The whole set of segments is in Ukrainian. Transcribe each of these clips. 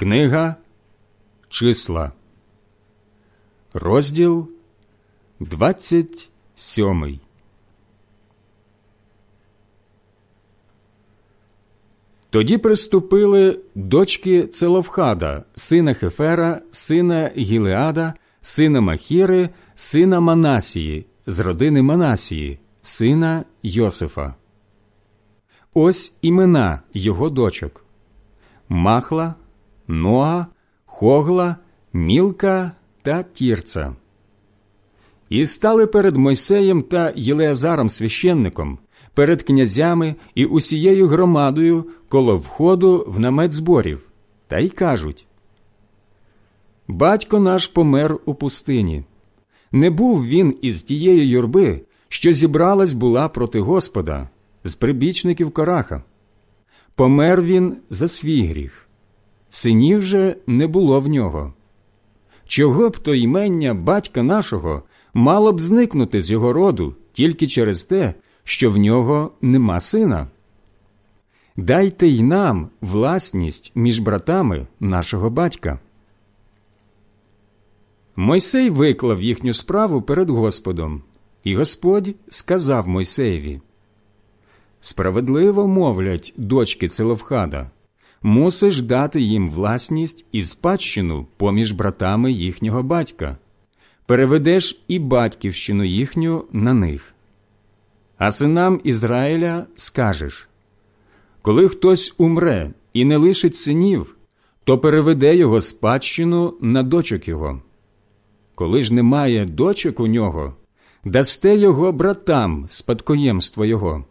Книга Числа, розділ 27. Тоді приступили дочки Целовхада, сина Хефера, сина Гілеада, сина Махіри, сина Манасії, з родини Манасії, сина Йосифа. Ось імена його дочок Махла, Ноа, Хогла, Мілка та Тірца. І стали перед Мойсеєм та Єлеазаром священником, перед князями і усією громадою коло входу в намет зборів, та й кажуть Батько наш помер у пустині. Не був він із тієї юрби, що зібралась була проти Господа, з прибічників Кораха. Помер він за свій гріх синів же не було в нього. Чого б то ймення батька нашого мало б зникнути з його роду тільки через те, що в нього нема сина? Дайте й нам власність між братами нашого батька. Мойсей виклав їхню справу перед Господом, і Господь сказав Мойсеєві Справедливо мовлять дочки Целовхада мусиш дати їм власність і спадщину поміж братами їхнього батька, переведеш і батьківщину їхню на них. А синам Ізраїля скажеш коли хтось умре і не лишить синів, то переведе його спадщину на дочок його. Коли ж немає дочок у нього, дасте його братам спадкоємство його.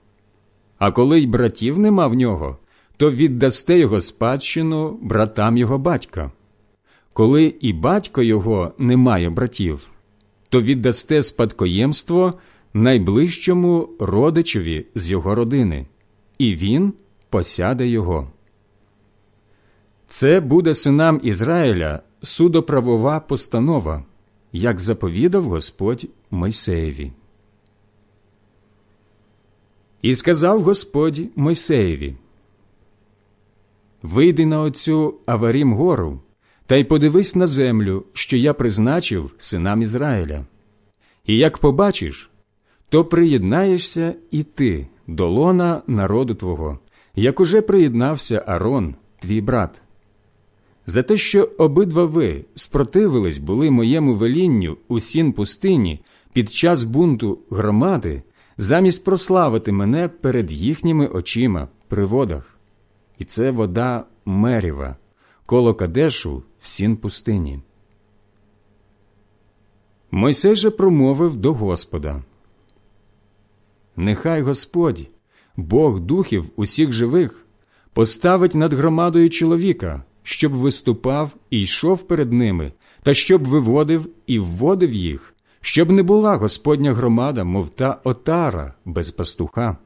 А коли й братів нема в нього, то віддасте його спадщину братам його батька. Коли і батько його не має братів, то віддасте спадкоємство найближчому родичеві з його родини, і він посяде його. Це буде синам Ізраїля судоправова постанова, як заповідав Господь Мойсеєві. І сказав Господь Мойсеєві Вийди на оцю Аварім гору та й подивись на землю, що я призначив синам Ізраїля. І як побачиш, то приєднаєшся і ти до лона народу Твого, як уже приєднався Арон, твій брат. За те, що обидва ви спротивились були моєму велінню у сін пустині під час бунту громади, замість прославити мене перед їхніми очима при водах і це вода меріва, коло Кадешу в сін пустині. Мойсей же промовив до Господа. Нехай Господь, Бог духів усіх живих, поставить над громадою чоловіка, щоб виступав і йшов перед ними, та щоб виводив і вводив їх, щоб не була Господня громада, мов та отара без пастуха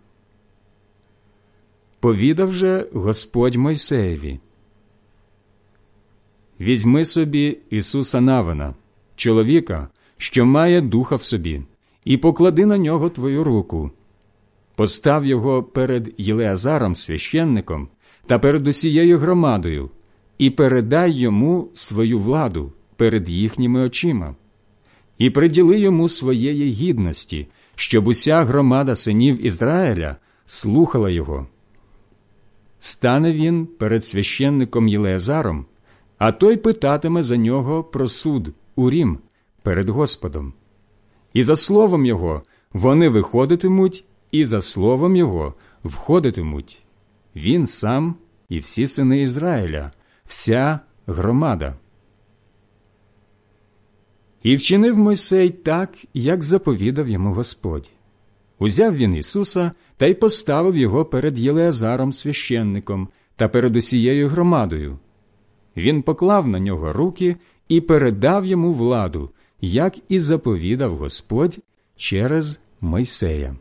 повідав же Господь Мойсеєві. Візьми собі Ісуса Навина, чоловіка, що має духа в собі, і поклади на нього твою руку. Постав його перед Єлеазаром священником та перед усією громадою, і передай йому свою владу перед їхніми очима, і приділи йому своєї гідності, щоб уся громада синів Ізраїля слухала його. Стане він перед священником Єлеазаром, а той питатиме за нього про суд Урім перед Господом. І за словом його вони виходитимуть, і за словом його входитимуть він сам і всі сини Ізраїля, вся громада. І вчинив Мойсей так, як заповідав йому Господь. Узяв він Ісуса та й поставив його перед Єлеазаром священником та перед усією громадою. Він поклав на нього руки і передав йому владу, як і заповідав Господь через Мойсея.